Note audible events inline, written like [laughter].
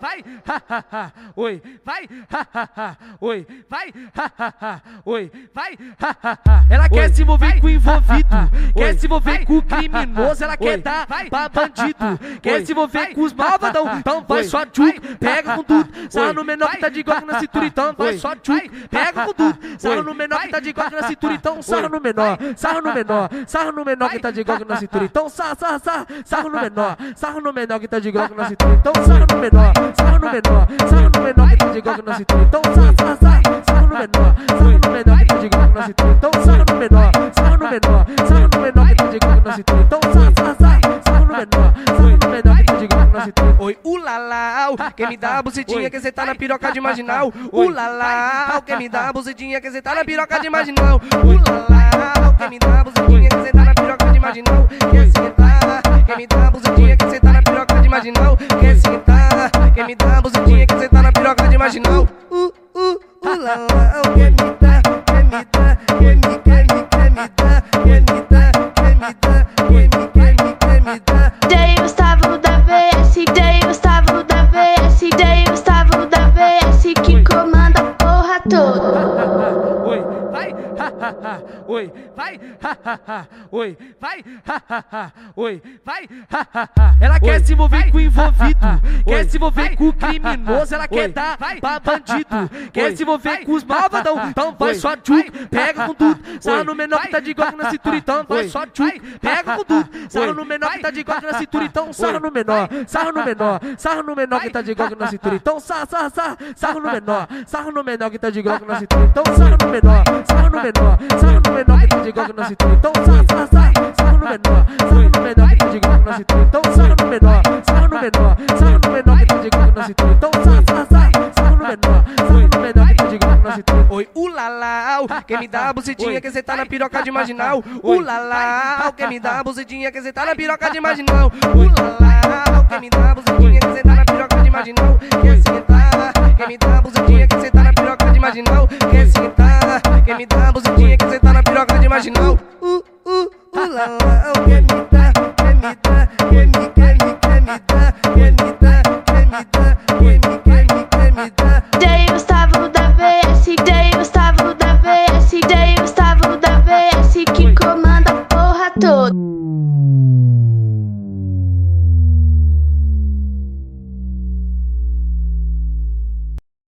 vai, oi, vai, oi, vai, oi, vai, ela quer se envolver com o envolvido, quer se envolver com o criminoso, ela quer dar pra bandido, quer se envolver com os malvadão, então vai só tchuc, pega com tudo, sarra no menor que tá de igual na cintura, então vai só tchuc, pega com tudo, sarra no menor que tá de igual na cintura, então sarra no menor, sarra no menor, sarra no menor que tá de igual na cintura, então sarra, sarra, sarra, sarra no menor, sarra no menor que tá de igual na cintura, então sarra no menor, sarra no menor, sarra no menor que tá de igual na cintura, então sarra, sarra, sarra, sarra no menor, sarra no menor que tá de igual na cintura, então sarra no menor, sarra no menor, sarra no menor que tá de igual na cintura, então sarra, sarra, sarra, sarra no menor, sarra no menor que tá de igual na cintura. Oi, ulalau, quem me dá a bucetinha que cê tá na piroca de marginal. Ulalau, quem me dá a bucetinha que cê tá na piroca de marginal. Ulalau, quem me dá a bucetinha que cê tá na piroca de marginal. Quer sentar, quem me dá a bucetinha que cê tá na piroca de marginal. Me dá a bucetinha que cê tá na piroca de marginal. Uh, uh, ulalau, quem me [laughs] oi, vai, [laughs] oi, vai, [laughs] oi, vai, Ela quer se envolver com o envolvido, quer se envolver com o criminoso, ela quer dar pra bandido, quer se envolver com os malvadão, então vai só tchuc, pega com tudo, sarra no menor que tá de igual na cintura, então vai só tchuc, pega com tudo, sarra no menor que tá de igual na cintura, então sarra no menor, sarra no menor, sarra no menor que tá de igual na cintura, então sarra, sarra, sarra, sarra no menor, sarra no menor que tá de igual na cintura, então sarra no menor, sarra no menor, sarra no menor que tá de igual na cintura, então sarra, sarra, sarra, sarra no menor, sarra no menor que tá de igual na cintura, então sarra no menor, sarra no menor, sarra no menor que tá de igual na cintura, então sarra, sarra, sarra, sarra no menor, sarra no menor que tá de igual na cintura. Oi, ulalau, quem me dá a bucetinha que cê tá na piroca de marginal. Ulalau, quem me dá a bucetinha que cê tá na piroca de marginal. Ulalau, quem me dá a bucetinha que cê tá na piroca de marginal. Quer sentar, me dá a bucetinha que cê tá na piroca de marginal. Uh, uh, quem me dá, quem me dá, quem me, quem